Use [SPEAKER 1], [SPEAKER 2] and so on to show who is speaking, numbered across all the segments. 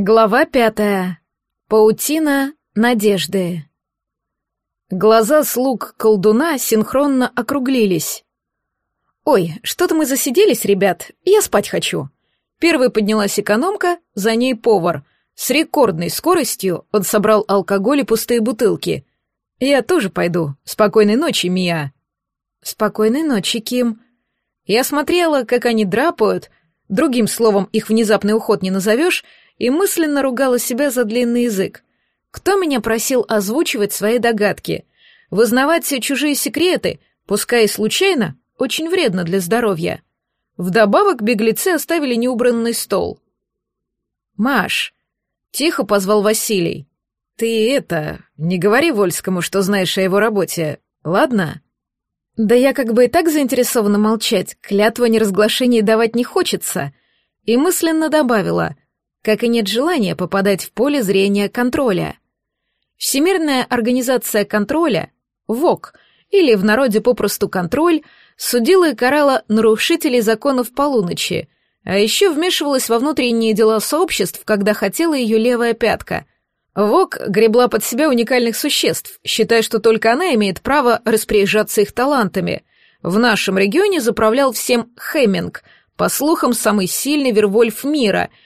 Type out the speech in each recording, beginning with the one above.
[SPEAKER 1] Глава пятая. Паутина надежды. Глаза слуг колдуна синхронно округлились. «Ой, что-то мы засиделись, ребят, я спать хочу». Первой поднялась экономка, за ней повар. С рекордной скоростью он собрал алкоголь и пустые бутылки. «Я тоже пойду. Спокойной ночи, Мия». «Спокойной ночи, Ким». Я смотрела, как они драпают, другим словом их внезапный уход не назовешь, и мысленно ругала себя за длинный язык. Кто меня просил озвучивать свои догадки? Вызнавать все чужие секреты, пускай и случайно, очень вредно для здоровья. Вдобавок беглецы оставили неубранный стол. «Маш», — тихо позвал Василий, — «ты это, не говори Вольскому, что знаешь о его работе, ладно?» «Да я как бы и так заинтересована молчать, клятва неразглашения давать не хочется», и мысленно добавила — как и нет желания попадать в поле зрения контроля. Всемирная организация контроля, ВОК, или в народе попросту контроль, судила и карала нарушителей законов полуночи, а еще вмешивалась во внутренние дела сообществ, когда хотела ее левая пятка. ВОК гребла под себя уникальных существ, считая, что только она имеет право распоряжаться их талантами. В нашем регионе заправлял всем Хеминг, по слухам, самый сильный Вервольф мира —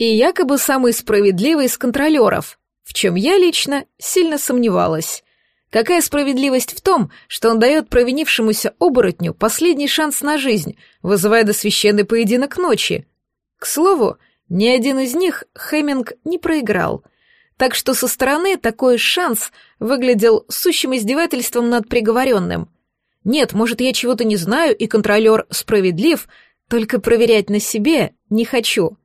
[SPEAKER 1] и якобы самый справедливый из контролеров, в чем я лично сильно сомневалась. Какая справедливость в том, что он дает провинившемуся оборотню последний шанс на жизнь, вызывая до священный поединок ночи? К слову, ни один из них Хеминг не проиграл. Так что со стороны такой шанс выглядел сущим издевательством над приговоренным. Нет, может, я чего-то не знаю, и контролер справедлив, только проверять на себе не хочу.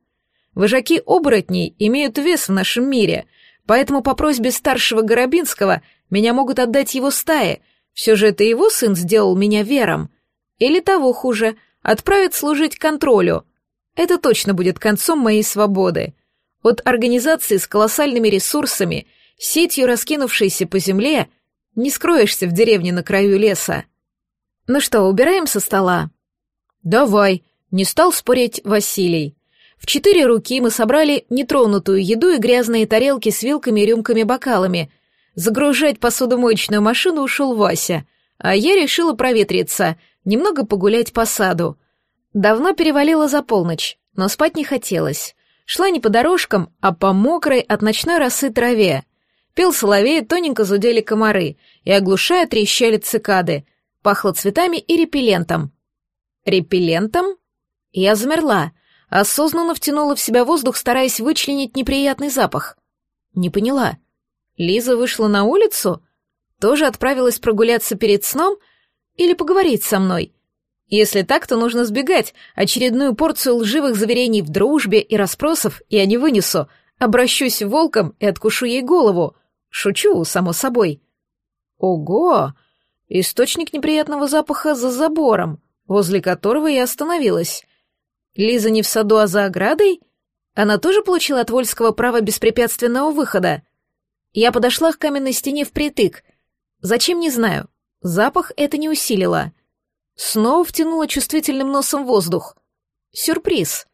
[SPEAKER 1] Вожаки оборотней имеют вес в нашем мире, поэтому по просьбе старшего Горобинского меня могут отдать его стае. Все же это его сын сделал меня вером. Или того хуже, отправят служить контролю. Это точно будет концом моей свободы. От организации с колоссальными ресурсами, сетью раскинувшейся по земле, не скроешься в деревне на краю леса. Ну что, убираем со стола? Давай, не стал спорить Василий. В четыре руки мы собрали нетронутую еду и грязные тарелки с вилками и рюмками-бокалами. Загружать посудомоечную машину ушел Вася, а я решила проветриться, немного погулять по саду. Давно перевалило за полночь, но спать не хотелось. Шла не по дорожкам, а по мокрой от ночной росы траве. Пел соловей, тоненько зудели комары, и, оглушая, трещали цикады. Пахло цветами и репеллентом. Репеллентом? Я замерла — осознанно втянула в себя воздух, стараясь вычленить неприятный запах. Не поняла. Лиза вышла на улицу? Тоже отправилась прогуляться перед сном? Или поговорить со мной? Если так, то нужно сбегать. Очередную порцию лживых заверений в дружбе и расспросов я не вынесу. Обращусь волком и откушу ей голову. Шучу, само собой. Ого! Источник неприятного запаха за забором, возле которого я остановилась. Лиза не в саду, а за оградой? Она тоже получила от Вольского право беспрепятственного выхода. Я подошла к каменной стене впритык. Зачем, не знаю. Запах это не усилило. Снова втянула чувствительным носом воздух. Сюрприз.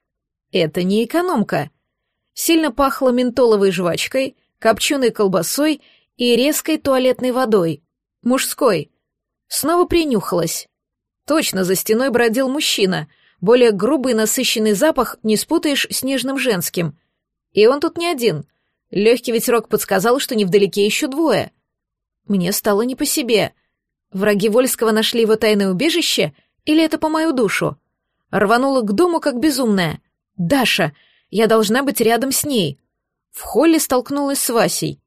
[SPEAKER 1] Это не экономка. Сильно пахло ментоловой жвачкой, копченой колбасой и резкой туалетной водой. Мужской. Снова принюхалась. Точно за стеной бродил мужчина — более грубый насыщенный запах не спутаешь с нежным женским. И он тут не один. Легкий ветерок подсказал, что невдалеке еще двое. Мне стало не по себе. Враги Вольского нашли его тайное убежище, или это по мою душу? Рванула к дому, как безумная. «Даша! Я должна быть рядом с ней!» В холле столкнулась с Васей.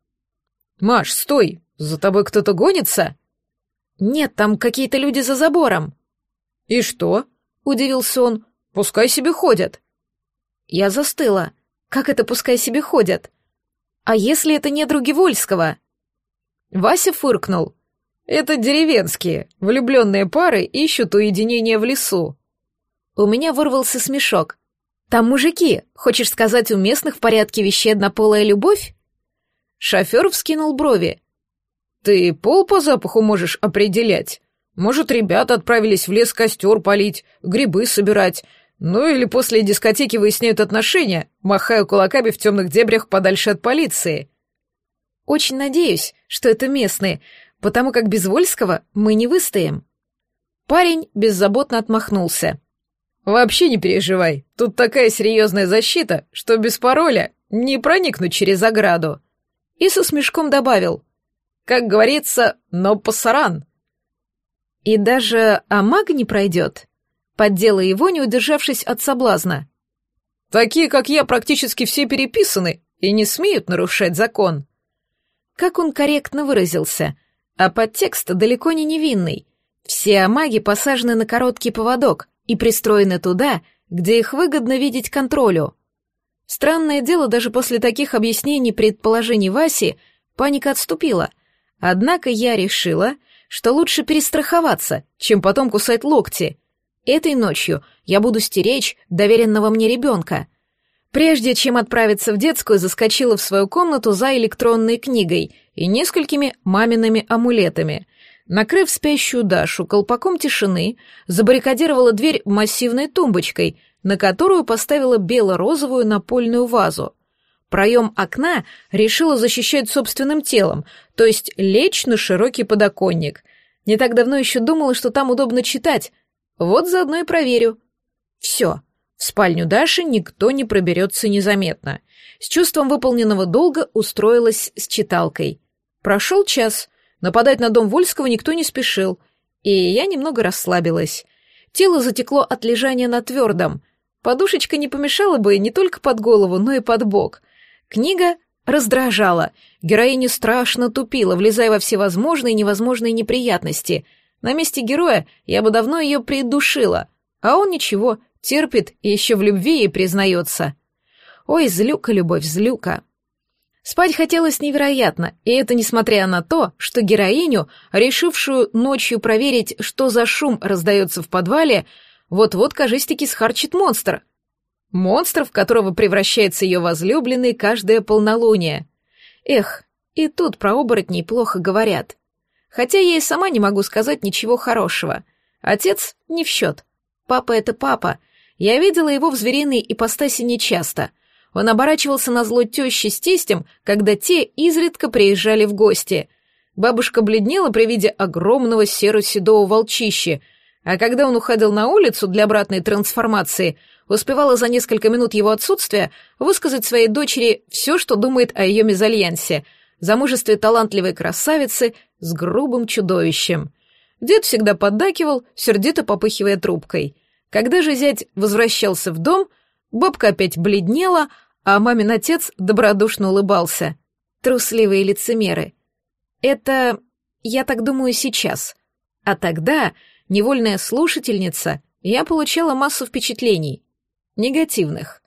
[SPEAKER 1] «Маш, стой! За тобой кто-то гонится?» «Нет, там какие-то люди за забором». «И что?» Удивился он. «Пускай себе ходят». Я застыла. «Как это пускай себе ходят?» «А если это не други Вольского?» Вася фыркнул. «Это деревенские, влюбленные пары ищут уединение в лесу». У меня вырвался смешок. «Там мужики, хочешь сказать, у местных в порядке вещей однополая любовь?» Шофер вскинул брови. «Ты пол по запаху можешь определять?» Может, ребята отправились в лес костер полить, грибы собирать.
[SPEAKER 2] Ну или после дискотеки выясняют отношения, махая кулаками в темных дебрях подальше от полиции.
[SPEAKER 1] Очень надеюсь, что это местные, потому как без Вольского мы не выстоим. Парень беззаботно отмахнулся.
[SPEAKER 2] Вообще не переживай, тут такая серьезная защита, что без пароля не проникнуть через ограду. И со смешком добавил. Как говорится, но пасаран.
[SPEAKER 1] И даже Амаг не пройдет. Поддела его, не удержавшись от соблазна.
[SPEAKER 2] Такие, как я, практически все переписаны и не смеют нарушать закон.
[SPEAKER 1] Как он корректно выразился, а подтекст далеко не невинный. Все амаги посажены на короткий поводок и пристроены туда, где их выгодно видеть контролю. Странное дело, даже после таких объяснений предположений Васи паника отступила. Однако я решила, что лучше перестраховаться, чем потом кусать локти. Этой ночью я буду стеречь доверенного мне ребенка. Прежде чем отправиться в детскую, заскочила в свою комнату за электронной книгой и несколькими мамиными амулетами. Накрыв спящую Дашу колпаком тишины, забаррикадировала дверь массивной тумбочкой, на которую поставила бело-розовую напольную вазу. Проем окна решила защищать собственным телом, то есть лечь на широкий подоконник. Не так давно еще думала, что там удобно читать. Вот заодно и проверю. Все. В спальню Даши никто не проберется незаметно. С чувством выполненного долга устроилась с читалкой. Прошел час. Нападать на дом Вольского никто не спешил. И я немного расслабилась. Тело затекло от лежания на твердом — Подушечка не помешала бы не только под голову, но и под бок. Книга раздражала. Героиня страшно тупила, влезая во всевозможные и невозможные неприятности. На месте героя я бы давно ее придушила. А он ничего, терпит и еще в любви ей признается. Ой, злюка, любовь, злюка. Спать хотелось невероятно, и это несмотря на то, что героиню, решившую ночью проверить, что за шум раздается в подвале, вот-вот, кажись-таки, схарчит монстр. Монстр, в которого превращается ее возлюбленный каждое полнолуние. Эх, и тут про оборотней плохо говорят. Хотя я и сама не могу сказать ничего хорошего. Отец не в счет. Папа — это папа. Я видела его в звериной ипостаси нечасто. Он оборачивался на зло тещи с тестем, когда те изредка приезжали в гости. Бабушка бледнела при виде огромного серо-седого волчища — а когда он уходил на улицу для обратной трансформации, успевала за несколько минут его отсутствия высказать своей дочери все, что думает о ее мезальянсе, замужестве талантливой красавицы с грубым чудовищем. Дед всегда поддакивал, сердито попыхивая трубкой. Когда же зять возвращался в дом, бабка опять бледнела, а мамин отец добродушно улыбался. Трусливые лицемеры. Это, я так думаю, сейчас. А тогда невольная слушательница, я получала массу впечатлений. Негативных.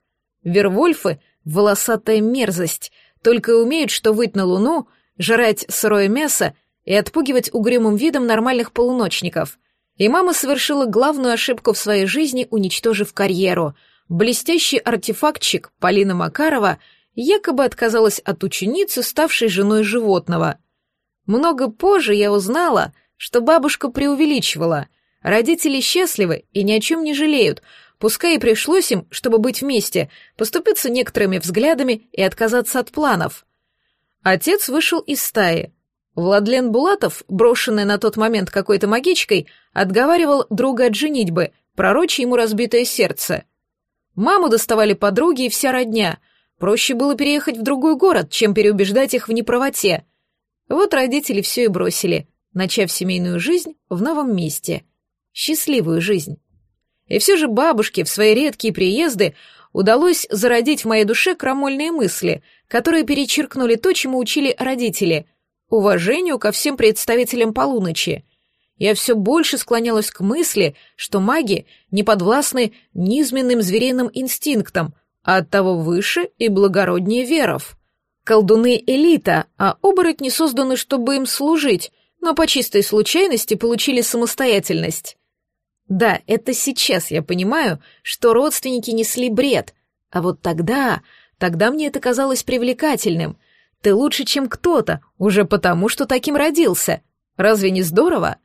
[SPEAKER 1] Вервольфы — волосатая мерзость, только умеют что выть на луну, жрать сырое мясо и отпугивать угрюмым видом нормальных полуночников. И мама совершила главную ошибку в своей жизни, уничтожив карьеру. Блестящий артефактчик Полина Макарова якобы отказалась от ученицы, ставшей женой животного. Много позже я узнала — что бабушка преувеличивала. Родители счастливы и ни о чем не жалеют, пускай и пришлось им, чтобы быть вместе, поступиться некоторыми взглядами и отказаться от планов. Отец вышел из стаи. Владлен Булатов, брошенный на тот момент какой-то магичкой, отговаривал друга от женитьбы, пророча ему разбитое сердце. Маму доставали подруги и вся родня. Проще было переехать в другой город, чем переубеждать их в неправоте. Вот родители все и бросили начав семейную жизнь в новом месте. Счастливую жизнь. И все же бабушке в свои редкие приезды удалось зародить в моей душе крамольные мысли, которые перечеркнули то, чему учили родители — уважению ко всем представителям полуночи. Я все больше склонялась к мысли, что маги не подвластны низменным звериным инстинктам, а оттого выше и благороднее веров. Колдуны — элита, а оборотни созданы, чтобы им служить, но по чистой случайности получили самостоятельность. Да, это сейчас я понимаю, что родственники несли бред, а вот тогда, тогда мне это казалось привлекательным. Ты лучше, чем кто-то, уже потому, что таким родился. Разве не здорово?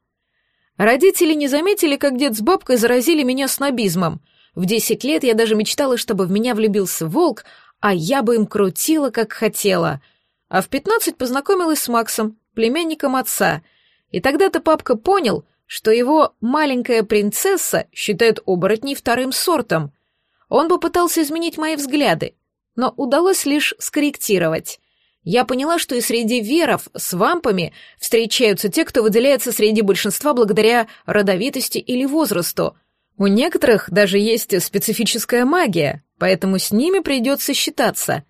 [SPEAKER 1] Родители не заметили, как дед с бабкой заразили меня снобизмом. В десять лет я даже мечтала, чтобы в меня влюбился волк, а я бы им крутила, как хотела. А в пятнадцать познакомилась с Максом, племянником отца. И тогда-то папка понял, что его маленькая принцесса считает оборотней вторым сортом. Он попытался изменить мои взгляды, но удалось лишь скорректировать. Я поняла, что и среди веров с вампами встречаются те, кто выделяется среди большинства благодаря родовитости или возрасту. У некоторых даже есть специфическая магия, поэтому с ними придется считаться.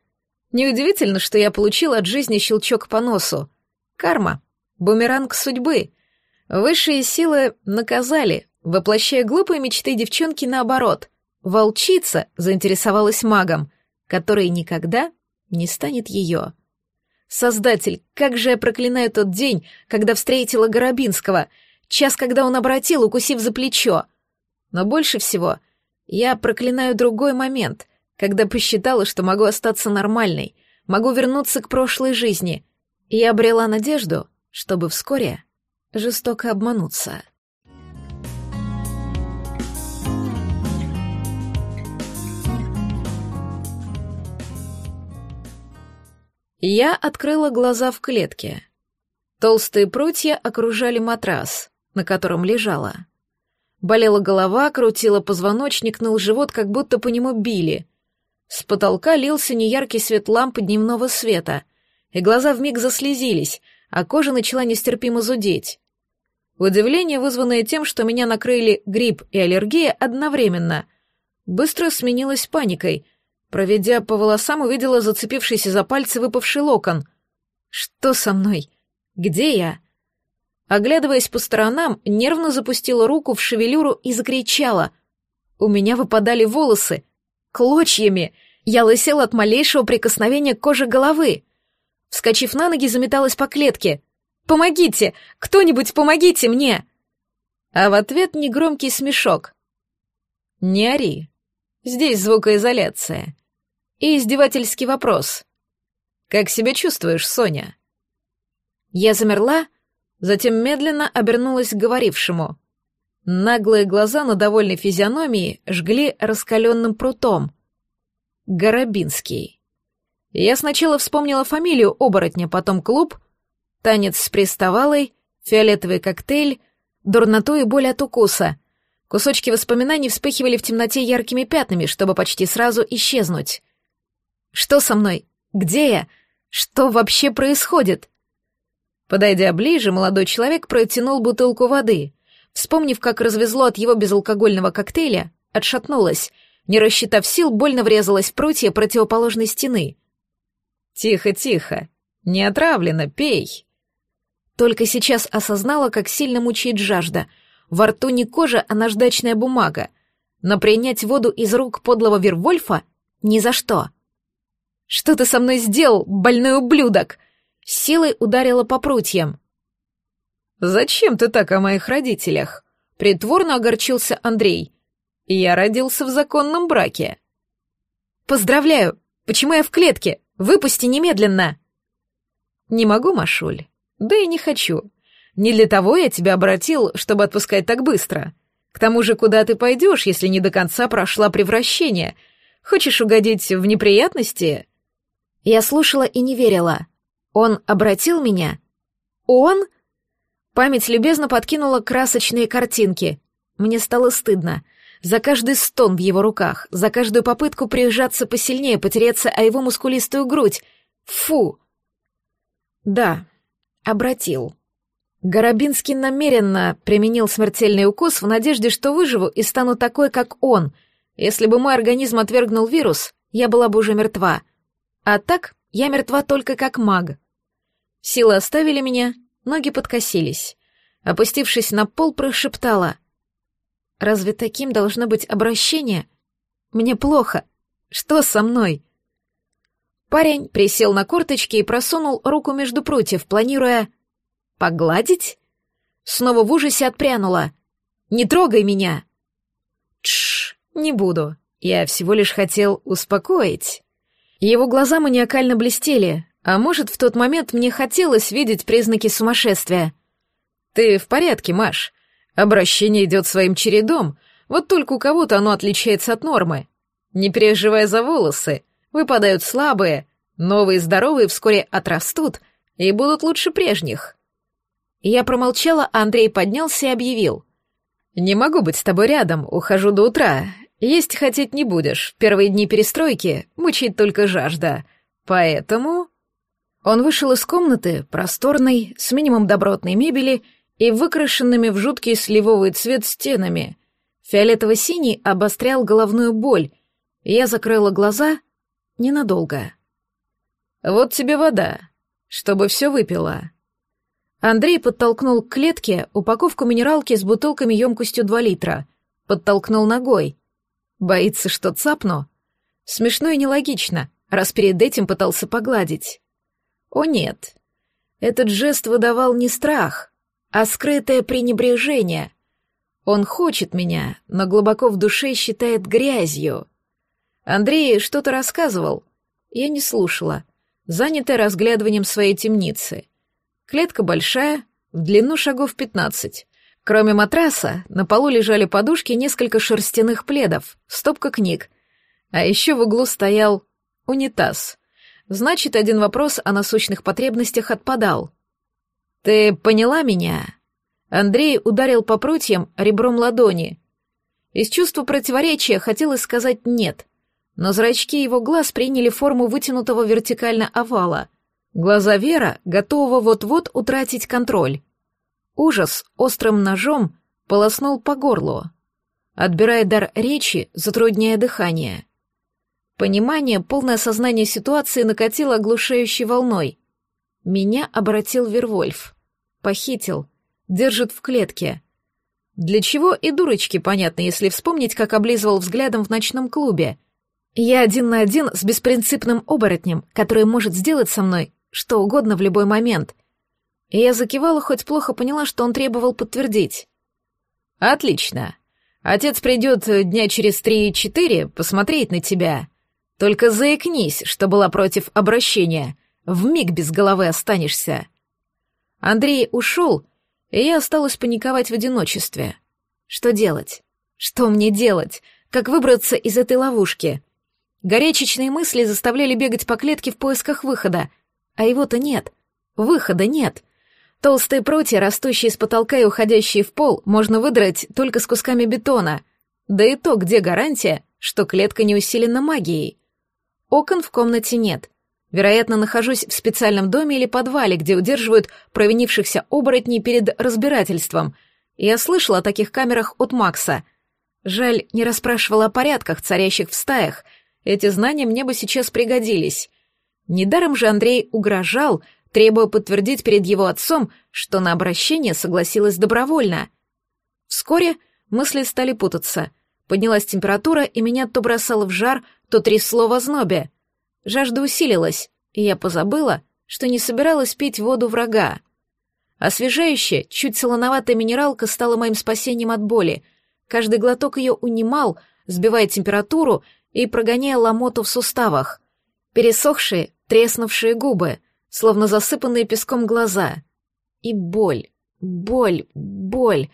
[SPEAKER 1] Неудивительно, что я получила от жизни щелчок по носу. Карма. Бумеранг судьбы. Высшие силы наказали, воплощая глупые мечты девчонки наоборот. Волчица заинтересовалась магом, который никогда не станет ее. Создатель, как же я проклинаю тот день, когда встретила Горобинского, час, когда он обратил, укусив за плечо. Но больше всего я проклинаю другой момент, когда посчитала, что могу остаться нормальной, могу вернуться к прошлой жизни, и обрела надежду, чтобы вскоре жестоко обмануться. Я открыла глаза в клетке. Толстые прутья окружали матрас, на котором лежала. Болела голова, крутила позвоночник, ныл живот, как будто по нему били. С потолка лился неяркий свет лампы дневного света, и глаза вмиг заслезились, а кожа начала нестерпимо зудеть. Удивление, вызванное тем, что меня накрыли грипп и аллергия одновременно, быстро сменилось паникой, Проведя по волосам, увидела зацепившийся за пальцы выпавший локон. Что со мной? Где я? Оглядываясь по сторонам, нервно запустила руку в шевелюру и закричала. У меня выпадали волосы. Клочьями. Я лысела от малейшего прикосновения к коже головы. Вскочив на ноги, заметалась по клетке. «Помогите! Кто-нибудь помогите мне!» А в ответ негромкий смешок. «Не ори. Здесь звукоизоляция и издевательский вопрос. «Как себя чувствуешь, Соня?» Я замерла, затем медленно обернулась к говорившему. Наглые глаза на довольной физиономии жгли раскаленным прутом. Горобинский. Я сначала вспомнила фамилию оборотня, потом клуб, танец с приставалой, фиолетовый коктейль, дурноту и боль от укуса. Кусочки воспоминаний вспыхивали в темноте яркими пятнами, чтобы почти сразу исчезнуть. Что со мной? Где я? Что вообще происходит? Подойдя ближе, молодой человек протянул бутылку воды. Вспомнив, как развезло от его безалкогольного коктейля, отшатнулась. Не рассчитав сил, больно врезалась в прутья противоположной стены. «Тихо, тихо. Не отравлено, пей». Только сейчас осознала, как сильно мучает жажда. Во рту не кожа, а наждачная бумага. Но принять воду из рук подлого Вервольфа ни за что. «Что ты со мной сделал, больной ублюдок?» Силой ударила по прутьям. «Зачем ты так о моих родителях?» Притворно огорчился Андрей. «Я родился в законном браке». «Поздравляю! Почему я в клетке? Выпусти немедленно!» «Не могу, Машуль. Да и не хочу. Не для того я тебя обратил, чтобы отпускать так быстро. К тому же, куда ты пойдешь, если не до конца прошла превращение? Хочешь угодить в неприятности?» Я слушала и не верила. Он обратил меня? Он? Память любезно подкинула красочные картинки. Мне стало стыдно. За каждый стон в его руках, за каждую попытку прижаться посильнее, потереться о его мускулистую грудь. Фу! Да, обратил. Горобинский намеренно применил смертельный укус в надежде, что выживу и стану такой, как он. Если бы мой организм отвергнул вирус, я была бы уже мертва — а так я мертва только как маг. Силы оставили меня, ноги подкосились. Опустившись на пол, прошептала. «Разве таким должно быть обращение? Мне плохо. Что со мной?» Парень присел на корточки и просунул руку между прутьев, планируя... «Погладить?» Снова в ужасе отпрянула. «Не трогай меня!» «Тш, не буду. Я всего лишь хотел успокоить». Его глаза маниакально блестели, а может, в тот момент мне хотелось видеть признаки сумасшествия. «Ты в порядке, Маш. Обращение идет своим чередом,
[SPEAKER 2] Вот только у кого-то оно отличается от нормы. Не переживай за волосы, выпадают слабые, новые здоровые вскоре отрастут и будут лучше прежних. Я промолчала, а Андрей поднялся и объявил. «Не могу быть с тобой рядом, ухожу до утра. Есть хотеть не будешь. Первые дни перестройки мучить только жажда. Поэтому...» Он вышел из комнаты, просторной, с минимум добротной мебели и выкрашенными в жуткий сливовый цвет стенами. Фиолетово-синий обострял головную боль, я закрыла глаза ненадолго. «Вот тебе вода, чтобы все выпила». Андрей подтолкнул к клетке упаковку минералки с бутылками емкостью 2 литра. Подтолкнул ногой. Боится, что цапну? Смешно и нелогично, раз перед этим пытался погладить. О нет, этот жест выдавал не страх, а скрытое пренебрежение. Он хочет меня, но глубоко в душе считает грязью. Андрей что-то рассказывал. Я не слушала, занятая разглядыванием своей темницы. Клетка большая, в длину шагов пятнадцать. Кроме матраса, на полу лежали подушки, несколько шерстяных пледов, стопка книг. А еще в углу стоял унитаз. Значит, один вопрос о насущных потребностях отпадал. «Ты поняла меня?» Андрей ударил по прутьям ребром ладони. Из чувства противоречия хотелось сказать «нет», но зрачки его глаз приняли форму вытянутого вертикально овала. Глаза Вера, готового вот-вот утратить контроль. Ужас острым ножом полоснул по горлу, отбирая дар речи, затрудняя дыхание. Понимание, полное сознание ситуации накатило оглушающей волной. Меня обратил Вервольф. Похитил. Держит в клетке. Для чего и дурочки, понятно, если вспомнить, как облизывал взглядом в ночном клубе. Я один на один с беспринципным оборотнем, который может сделать со мной что угодно в любой момент. И я закивала, хоть плохо поняла, что он требовал подтвердить. «Отлично. Отец придет дня через три-четыре посмотреть на тебя. Только заикнись, что была против обращения. В миг без головы останешься. Андрей ушел, и я осталась паниковать в одиночестве. Что делать? Что мне делать? Как выбраться из этой ловушки? Горячечные мысли заставляли бегать по клетке в поисках выхода, а его-то нет. Выхода нет. Толстые прутья, растущие из потолка и уходящие в пол, можно выдрать только с кусками бетона. Да и то, где гарантия, что клетка не усилена магией? Окон в комнате нет. Вероятно, нахожусь в специальном доме или подвале, где удерживают провинившихся оборотней перед разбирательством. Я слышала о таких камерах от Макса. Жаль, не расспрашивала о порядках, царящих в стаях. Эти знания мне бы сейчас пригодились. Недаром же Андрей угрожал, требуя подтвердить перед его отцом, что на обращение согласилась добровольно. Вскоре мысли стали путаться. Поднялась температура, и меня то бросало в жар, то трясло в ознобе. Жажда усилилась, и я позабыла, что не собиралась пить воду врага. Освежающая, чуть солоноватая минералка стала моим спасением от боли. Каждый глоток ее унимал, сбивая температуру и прогоняя ломоту в суставах. Пересохшие, треснувшие губы, словно засыпанные песком глаза. И боль, боль, боль.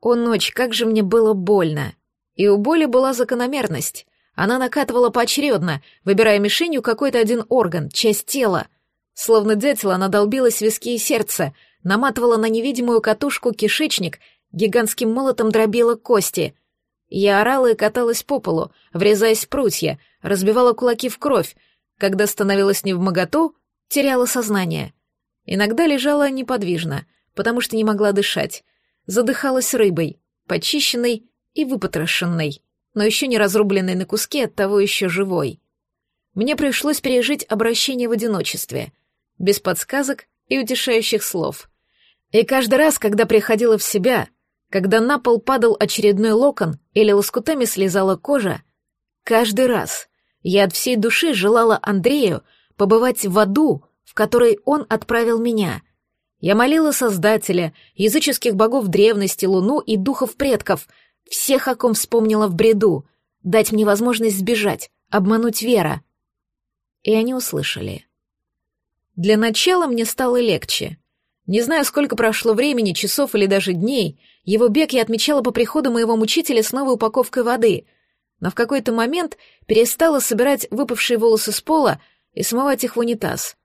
[SPEAKER 2] О, ночь, как же мне было больно. И у боли была закономерность. Она накатывала поочередно, выбирая мишенью какой-то один орган, часть тела. Словно дятел она долбилась виски и сердце, наматывала на невидимую катушку кишечник, гигантским молотом дробила кости. Я орала и каталась по полу, врезаясь в прутья, разбивала кулаки в кровь, когда становилась невмоготу, теряла сознание. Иногда лежала неподвижно, потому что не могла дышать. Задыхалась рыбой, почищенной и выпотрошенной но еще не разрубленный на куски, оттого еще живой. Мне пришлось пережить обращение в одиночестве, без подсказок и утешающих слов. И каждый раз, когда приходила в себя, когда на пол падал очередной локон или лоскутами слезала кожа, каждый раз я от всей души желала Андрею побывать в аду, в который он отправил меня. Я молила Создателя, языческих богов древности, Луну и духов предков — всех, о ком вспомнила в бреду, дать мне возможность сбежать, обмануть Вера. И они услышали. Для начала мне стало легче.
[SPEAKER 1] Не знаю, сколько прошло времени, часов или даже дней, его бег я отмечала по приходу моего мучителя с новой упаковкой воды, но в какой-то момент перестала собирать выпавшие волосы с пола и смывать их в унитаз.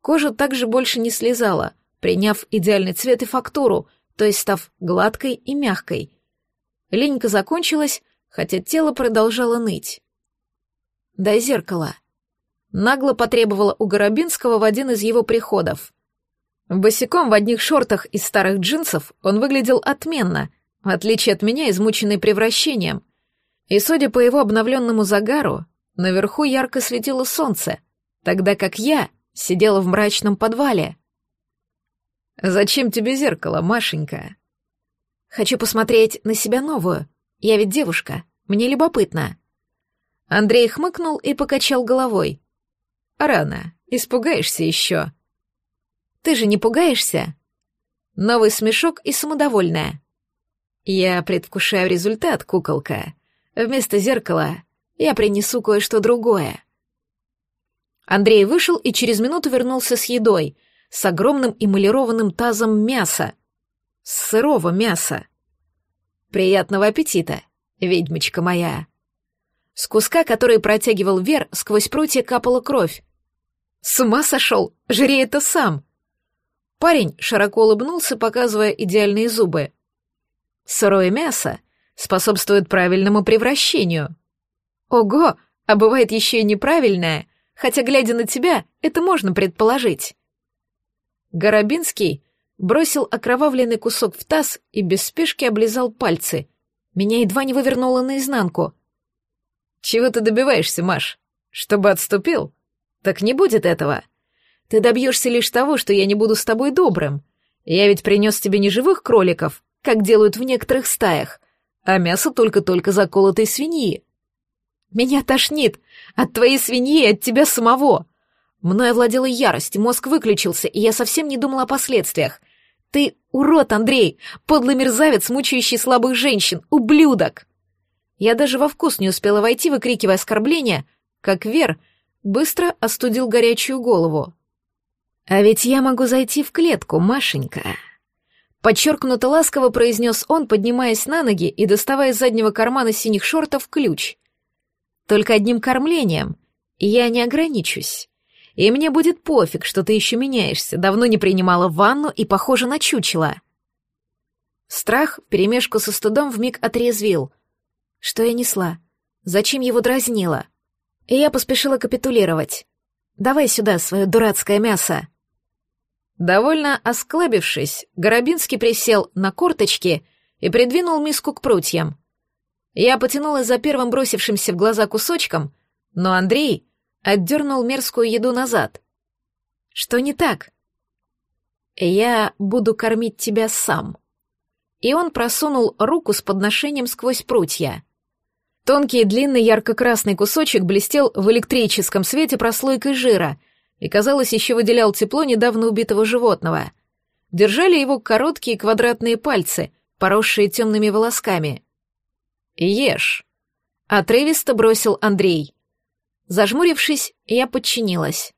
[SPEAKER 1] Кожа также больше не слезала, приняв идеальный цвет и фактуру, то есть став гладкой и мягкой. Ленька закончилась, хотя тело продолжало ныть. «Дай зеркало», нагло потребовала у Горобинского в один из его приходов. Босиком в одних шортах из старых джинсов он выглядел отменно, в отличие от меня, измученный превращением. И, судя по его обновленному загару, наверху ярко светило солнце, тогда как я сидела в мрачном подвале. «Зачем тебе зеркало, Машенька?» «Хочу посмотреть на себя новую. Я ведь девушка, мне любопытно». Андрей хмыкнул и покачал головой. Рано, испугаешься еще. Ты же не пугаешься? Новый смешок и самодовольная. Я предвкушаю результат, куколка. Вместо зеркала я принесу кое-что другое. Андрей вышел и через минуту вернулся с едой, с огромным эмалированным тазом мяса. Сырого мяса. Приятного аппетита, ведьмочка моя. С куска, который протягивал Вер, сквозь прутья капала кровь. С ума сошел? Жри это сам!» Парень широко улыбнулся, показывая идеальные зубы. «Сырое мясо способствует правильному превращению». «Ого, а бывает еще и неправильное, хотя, глядя на тебя, это можно предположить». Горобинский бросил окровавленный кусок в таз и без спешки облизал пальцы. Меня едва не вывернуло наизнанку. «Чего ты добиваешься, Маш? Чтобы отступил?» Так не будет этого. Ты добьешься лишь того, что я не буду с тобой добрым. Я ведь принес тебе не живых кроликов, как делают в некоторых стаях, а мясо только-только заколотой свиньи. Меня тошнит от твоей свиньи и от тебя самого. Мною овладела ярость, мозг выключился, и я совсем не думала о последствиях. Ты урод, Андрей, подлый мерзавец, мучающий слабых женщин, ублюдок. Я даже во вкус не успела войти, выкрикивая оскорбления, как Вер — быстро остудил горячую голову. «А ведь я могу зайти в клетку, Машенька», — подчеркнуто ласково произнес он, поднимаясь на ноги и доставая из заднего кармана синих шортов ключ. «Только одним кормлением, я не ограничусь. И мне будет пофиг, что ты еще меняешься, давно не принимала ванну и похожа на чучело». Страх вперемешку со стыдом вмиг отрезвил. Что я несла? Зачем его дразнила? и я поспешила капитулировать. «Давай сюда свое дурацкое мясо». Довольно осклабившись, Горобинский присел на корточки и придвинул миску к прутьям. Я потянулась за первым бросившимся в глаза кусочком, но Андрей отдернул мерзкую еду назад. «Что не так?» «Я буду кормить тебя сам». И он просунул руку с подношением сквозь прутья. Тонкий длинный ярко-красный кусочек блестел в электрическом свете прослойкой жира и, казалось, еще выделял тепло недавно убитого животного. Держали его короткие квадратные пальцы, поросшие темными волосками. «Ешь», — отрывисто бросил Андрей. Зажмурившись, я подчинилась.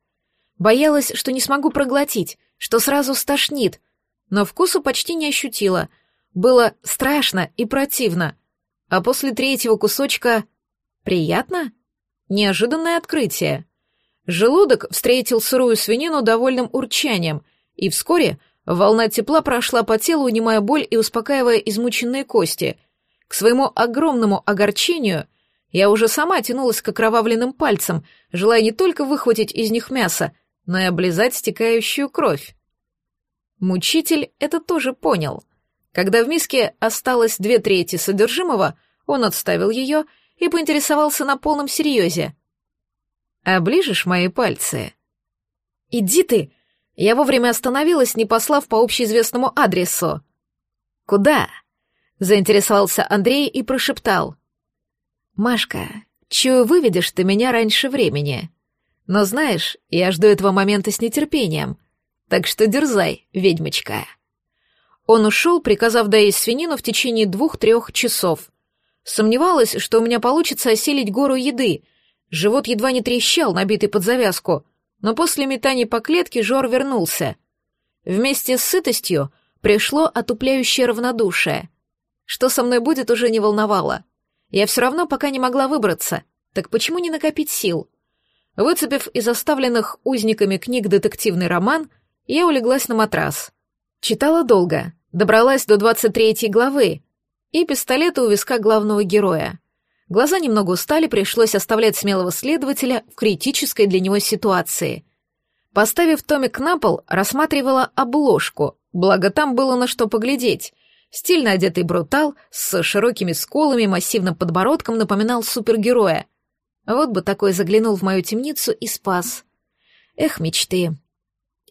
[SPEAKER 1] Боялась, что не смогу проглотить, что сразу стошнит, но вкусу почти не ощутила. Было страшно и противно — а после третьего кусочка приятно? Неожиданное открытие. Желудок встретил сырую свинину довольным урчанием, и вскоре волна тепла прошла по телу, унимая боль и успокаивая измученные кости. К своему огромному огорчению я уже сама тянулась к окровавленным пальцам, желая не только выхватить из них мясо, но и облизать стекающую кровь. Мучитель это тоже понял — когда в миске осталось две трети содержимого, он отставил ее и поинтересовался на полном серьезе. «Оближешь мои пальцы?» «Иди ты!» Я вовремя остановилась, не послав по общеизвестному адресу. «Куда?» — заинтересовался Андрей и прошептал. «Машка, чую, выведешь ты меня раньше времени. Но знаешь, я жду этого момента с нетерпением, так что дерзай, ведьмочка». Он ушел, приказав доесть свинину в течение двух-трех часов. Сомневалась, что у меня получится осилить гору еды. Живот едва не трещал, набитый под завязку, но после метаний по клетке Жор вернулся. Вместе с сытостью пришло отупляющее равнодушие. Что со мной будет, уже не волновало. Я все равно пока не могла выбраться, так почему не накопить сил? Выцепив из оставленных узниками книг детективный роман, я улеглась на матрас. Читала долго, добралась до 23 главы, и пистолета у виска главного героя. Глаза немного устали, пришлось оставлять смелого следователя в критической для него ситуации. Поставив томик на пол, рассматривала обложку, благо там было на что поглядеть. Стильно одетый брутал с широкими сколами, массивным подбородком напоминал супергероя. Вот бы такой заглянул в мою темницу и спас. Эх, мечты.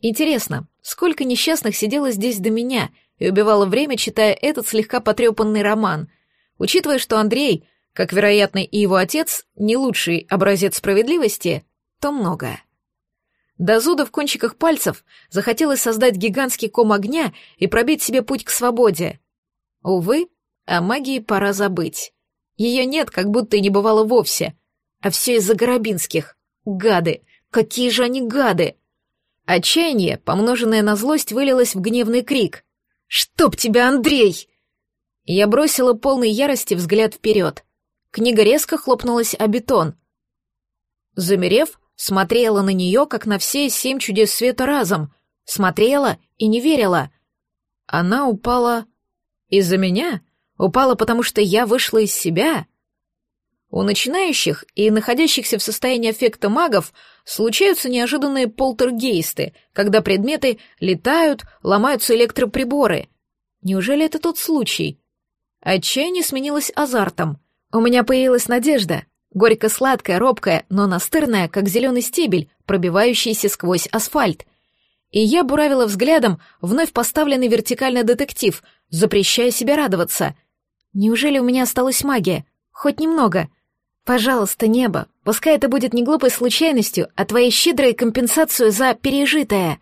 [SPEAKER 1] Интересно, сколько несчастных сидело здесь до меня и убивало время, читая этот слегка потрепанный роман, учитывая, что Андрей, как, вероятно, и его отец, не лучший образец справедливости, то многое. До зуда в кончиках пальцев захотелось создать гигантский ком огня и пробить себе путь к свободе. Увы, о магии пора забыть. Ее нет, как будто и не бывало вовсе. А все из-за Горобинских. Гады! Какие же они гады! Отчаяние, помноженное на злость, вылилось в гневный крик. «Чтоб тебя, Андрей!» Я бросила полной ярости взгляд вперед. Книга резко хлопнулась о бетон. Замерев, смотрела на нее, как на все семь чудес света разом. Смотрела и не верила. Она упала из-за меня? Упала, потому что я вышла из себя? У начинающих и находящихся в состоянии аффекта магов случаются неожиданные полтергейсты, когда предметы летают, ломаются электроприборы. Неужели это тот случай? Отчаяние сменилось азартом. У меня появилась надежда, Горько-сладкая, робкая, но настырная, как зеленый стебель, пробивающийся сквозь асфальт. И я буравила взглядом вновь поставленный вертикальный детектив, запрещая себе радоваться. Неужели у меня осталась магия? Хоть немного. Пожалуйста, небо, пускай это будет не глупой случайностью, а твоей щедрой компенсацию за пережитое.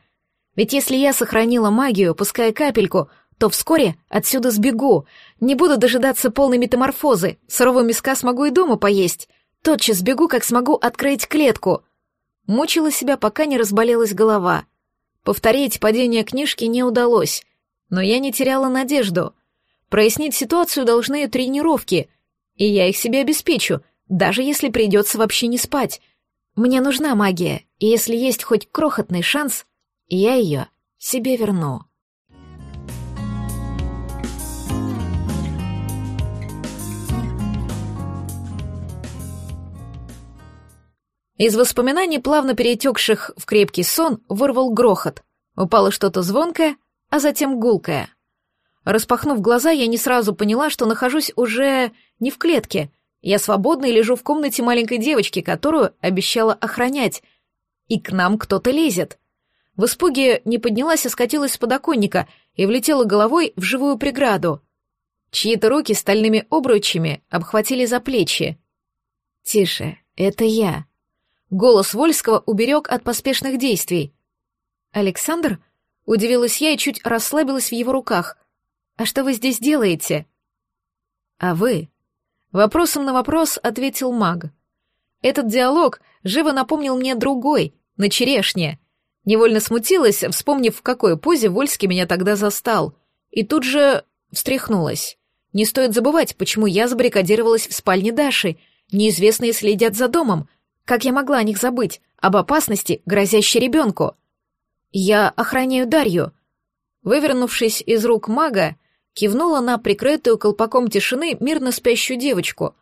[SPEAKER 1] Ведь если я сохранила магию, пускай капельку, то вскоре отсюда сбегу. Не буду дожидаться полной метаморфозы, сырого миска смогу и дома поесть. Тотчас бегу, как смогу открыть клетку. Мучила себя, пока не разболелась голова. Повторить падение книжки не удалось, но я не теряла надежду. Прояснить ситуацию должны тренировки, и я их себе обеспечу, даже если придется вообще не спать. Мне нужна магия, и если есть хоть крохотный шанс, я ее себе верну. Из воспоминаний, плавно перетекших в крепкий сон, вырвал грохот. Упало что-то звонкое, а затем гулкое. Распахнув глаза, я не сразу поняла, что нахожусь уже не в клетке. Я свободно лежу в комнате маленькой девочки, которую обещала охранять. И к нам кто-то лезет. В испуге не поднялась, а скатилась с подоконника и влетела головой в живую преграду. Чьи-то руки стальными обручами обхватили за плечи. «Тише, это я», Голос Вольского уберег от поспешных действий. «Александр?» — удивилась я и чуть расслабилась в его руках. «А что вы здесь делаете?» «А вы?» Вопросом на вопрос ответил маг. Этот диалог живо напомнил мне другой, на черешне. Невольно смутилась, вспомнив, в какой позе Вольский меня тогда застал, и тут же встряхнулась. Не стоит забывать, почему я забаррикадировалась в спальне Даши. Неизвестные следят за домом — как я могла о них забыть? Об опасности, грозящей ребенку? Я охраняю Дарью. Вывернувшись из рук мага, кивнула на прикрытую колпаком тишины мирно спящую девочку.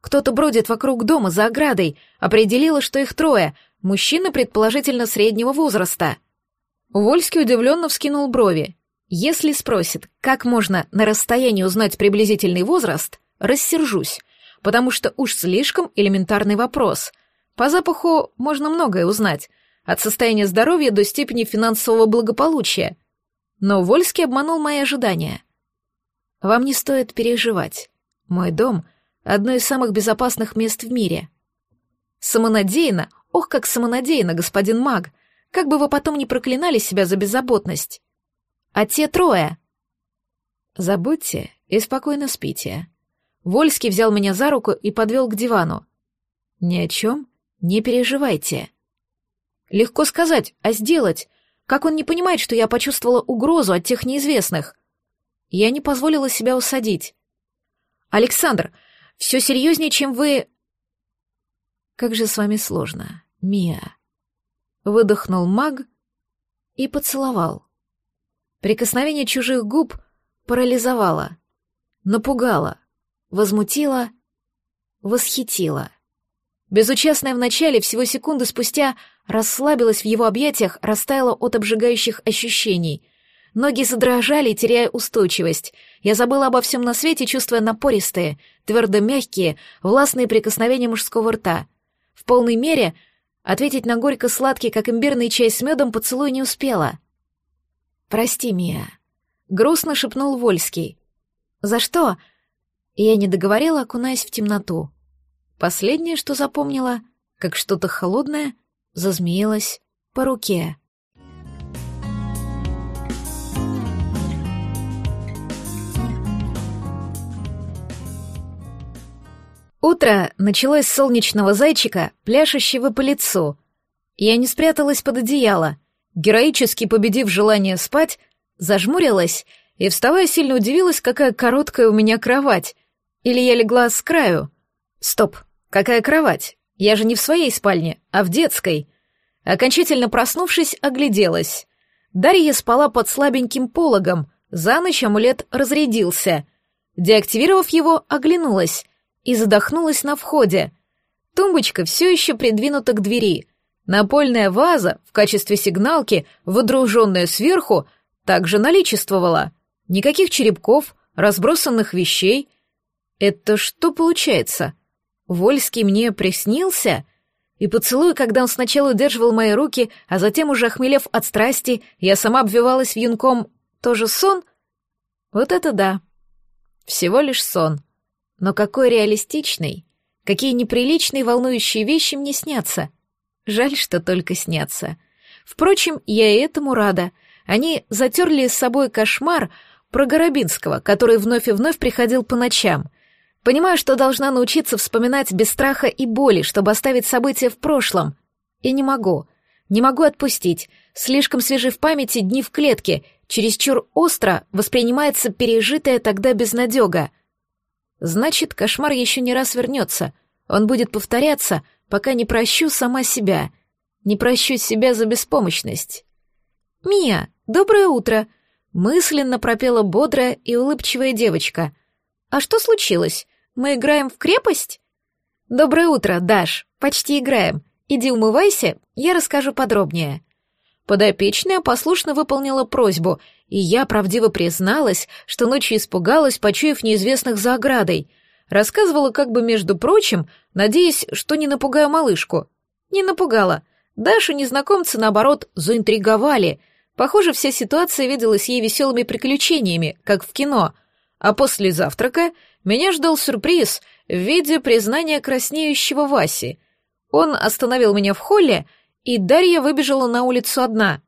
[SPEAKER 1] Кто-то бродит вокруг дома за оградой, определила, что их трое, мужчина предположительно среднего возраста. Вольский удивленно вскинул брови. Если спросит, как можно на расстоянии узнать приблизительный возраст, рассержусь, потому что уж слишком элементарный вопрос — по запаху можно многое узнать, от состояния здоровья до степени финансового благополучия. Но Вольский обманул мои ожидания. Вам не стоит переживать. Мой дом — одно из самых безопасных мест в мире. Самонадеянно, ох, как самонадеянно, господин маг, как бы вы потом не проклинали себя за беззаботность. А те трое... Забудьте и спокойно спите. Вольский взял меня за руку и подвел к дивану. Ни о чем не переживайте. Легко сказать, а сделать? Как он не понимает, что я почувствовала угрозу от тех неизвестных? Я не позволила себя усадить. «Александр, все серьезнее, чем вы...» «Как же с вами сложно, Мия!» Выдохнул маг и поцеловал. Прикосновение чужих губ парализовало, напугало, возмутило, восхитило. Безучастная вначале, всего секунды спустя, расслабилась в его объятиях, растаяла от обжигающих ощущений. Ноги задрожали, теряя устойчивость. Я забыла обо всем на свете, чувствуя напористые, твердо мягкие, властные прикосновения мужского рта. В полной мере ответить на горько-сладкий, как имбирный чай с медом, поцелуй не успела. «Прости, Мия», — грустно шепнул Вольский. «За что?» Я не договорила, окунаясь в темноту. Последнее, что запомнила, как что-то холодное зазмеилось по руке. Утро началось с солнечного зайчика, пляшущего по лицу. Я не спряталась под одеяло, героически победив желание спать, зажмурилась и, вставая, сильно удивилась, какая короткая у меня кровать. Или я легла с краю. Стоп, какая кровать? Я же не в своей спальне, а в детской. Окончательно проснувшись, огляделась. Дарья спала под слабеньким пологом, за ночь амулет разрядился. Деактивировав его, оглянулась и задохнулась на входе. Тумбочка все еще придвинута к двери. Напольная ваза в качестве сигналки, водруженная сверху, также наличествовала. Никаких черепков, разбросанных вещей, это что получается? Вольский мне приснился? И поцелуй, когда он сначала удерживал мои руки, а затем, уже охмелев от страсти, я сама обвивалась вьюнком, тоже сон? Вот это да. Всего лишь сон. Но какой реалистичный. Какие неприличные волнующие вещи мне снятся. Жаль, что только снятся. Впрочем, я и этому рада. Они затерли с собой кошмар про Горобинского, который вновь и вновь приходил по ночам. Понимаю, что должна научиться вспоминать без страха и боли, чтобы оставить события в прошлом. И не могу. Не могу отпустить. Слишком свежи в памяти дни в клетке, чересчур остро воспринимается пережитая тогда безнадега. Значит, кошмар еще не раз вернется. Он будет повторяться, пока не прощу сама себя. Не прощу себя за беспомощность. «Мия, доброе утро!» — мысленно пропела бодрая и улыбчивая девочка. «А что случилось? Мы играем в крепость? Доброе утро, Даш. Почти играем. Иди умывайся, я расскажу подробнее. Подопечная послушно выполнила просьбу, и я правдиво призналась, что ночью испугалась, почуяв неизвестных за оградой. Рассказывала как бы между прочим, надеясь, что не напугаю малышку. Не напугала. Дашу незнакомцы, наоборот, заинтриговали. Похоже, вся ситуация виделась ей веселыми приключениями, как в кино. А после завтрака меня ждал сюрприз в виде признания краснеющего Васи. Он остановил меня в холле, и Дарья выбежала на улицу одна.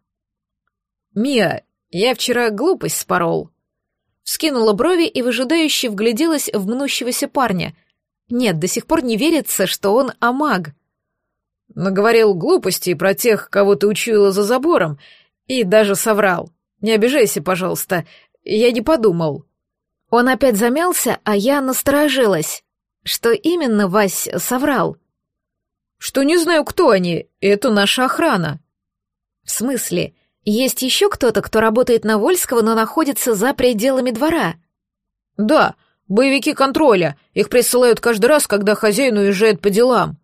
[SPEAKER 1] «Мия, я вчера глупость спорол». Вскинула брови и выжидающе вгляделась в мнущегося парня. Нет, до сих пор не верится, что он амаг. Наговорил глупости про тех, кого ты учуяла за забором, и даже соврал. Не обижайся, пожалуйста, я не подумал. Он опять замялся, а я насторожилась. Что именно Вась соврал? Что не знаю, кто они, это наша охрана. В смысле, есть еще кто-то, кто работает на Вольского, но находится за пределами двора? Да, боевики контроля. Их присылают каждый раз, когда хозяин уезжает по делам.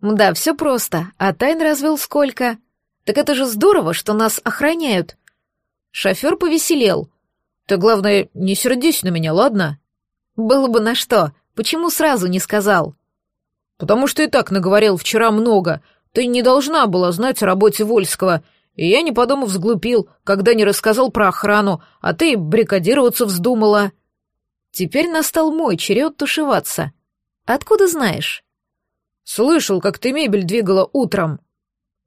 [SPEAKER 1] Да, все просто. А тайн развел сколько? Так это же здорово, что нас охраняют. Шофер повеселел. Ты, главное, не сердись на меня, ладно? Было бы на что. Почему сразу не сказал? Потому что и так наговорил вчера много. Ты не должна была знать о работе Вольского. И я, не подумав, сглупил, когда не рассказал про охрану, а ты брикадироваться вздумала. Теперь настал мой черед тушеваться. Откуда знаешь? Слышал, как ты мебель двигала утром.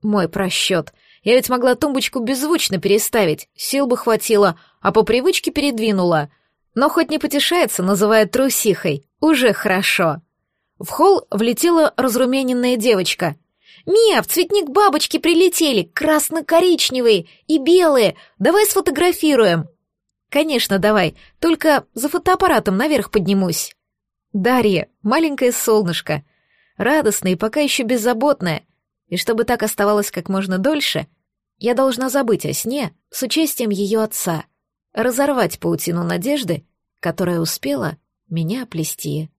[SPEAKER 1] Мой просчет. Я ведь могла тумбочку беззвучно переставить, сил бы хватило, а по привычке передвинула. Но хоть не потешается, называет трусихой, уже хорошо. В холл влетела разрумененная девочка. «Мия, в цветник бабочки прилетели, красно-коричневые и белые. Давай сфотографируем». «Конечно, давай, только за фотоаппаратом наверх поднимусь». Дарья, маленькое солнышко, радостное и пока еще беззаботное, и чтобы так оставалось как можно дольше, я должна забыть о сне с участием ее отца, разорвать паутину надежды, которая успела меня плести.